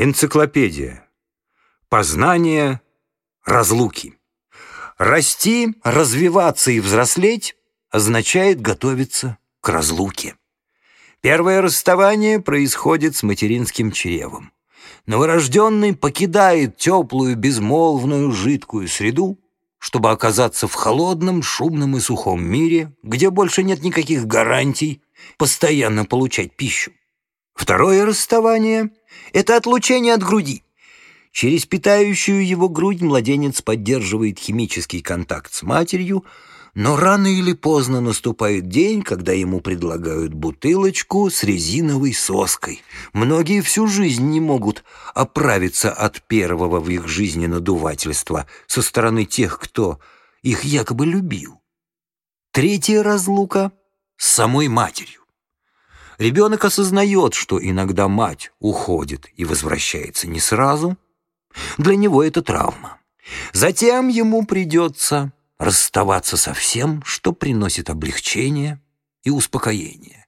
Энциклопедия. Познание разлуки. Расти, развиваться и взрослеть означает готовиться к разлуке. Первое расставание происходит с материнским чревом. Новорожденный покидает теплую, безмолвную, жидкую среду, чтобы оказаться в холодном, шумном и сухом мире, где больше нет никаких гарантий постоянно получать пищу. Второе расставание — это отлучение от груди. Через питающую его грудь младенец поддерживает химический контакт с матерью, но рано или поздно наступает день, когда ему предлагают бутылочку с резиновой соской. Многие всю жизнь не могут оправиться от первого в их жизни надувательства со стороны тех, кто их якобы любил. Третья разлука с самой матерью. Ребенок осознает, что иногда мать уходит и возвращается не сразу. Для него это травма. Затем ему придется расставаться со всем, что приносит облегчение и успокоение.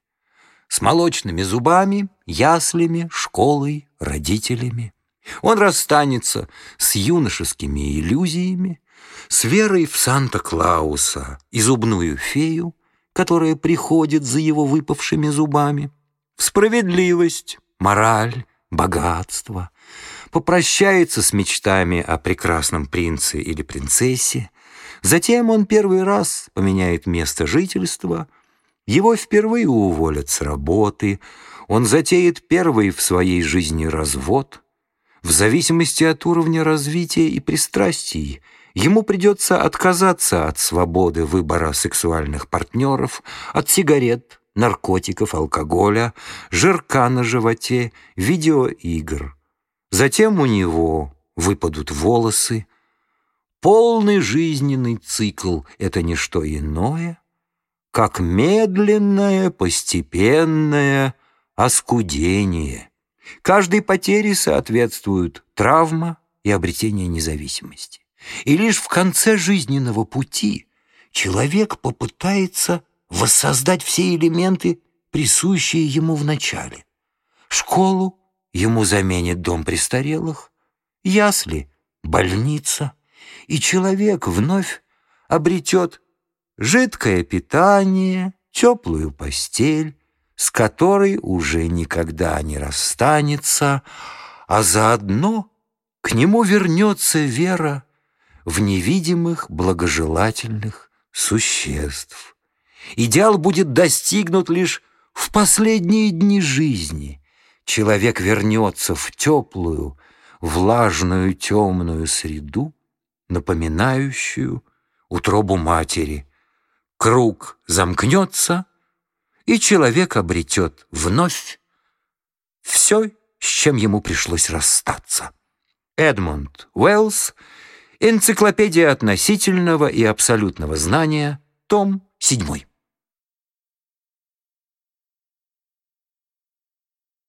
С молочными зубами, яслями, школой, родителями. Он расстанется с юношескими иллюзиями, с верой в Санта-Клауса и зубную фею, которая приходит за его выпавшими зубами, в справедливость, мораль, богатство, попрощается с мечтами о прекрасном принце или принцессе, затем он первый раз поменяет место жительства, его впервые уволят с работы, он затеет первый в своей жизни развод, в зависимости от уровня развития и пристрастий – Ему придется отказаться от свободы выбора сексуальных партнеров, от сигарет, наркотиков, алкоголя, жирка на животе, видеоигр. Затем у него выпадут волосы. Полный жизненный цикл — это не что иное, как медленное, постепенное оскудение. Каждой потере соответствует травма и обретение независимости. И лишь в конце жизненного пути человек попытается воссоздать все элементы, присущие ему в начале. Школу ему заменит дом престарелых, ясли — больница, и человек вновь обретет жидкое питание, теплую постель, с которой уже никогда не расстанется, а заодно к нему вернется вера в невидимых благожелательных существ. Идеал будет достигнут лишь в последние дни жизни. Человек вернется в теплую, влажную, темную среду, напоминающую утробу матери. Круг замкнется, и человек обретет вновь все, с чем ему пришлось расстаться. Эдмунд Уэллс — Энциклопедия относительного и абсолютного знания, том 7.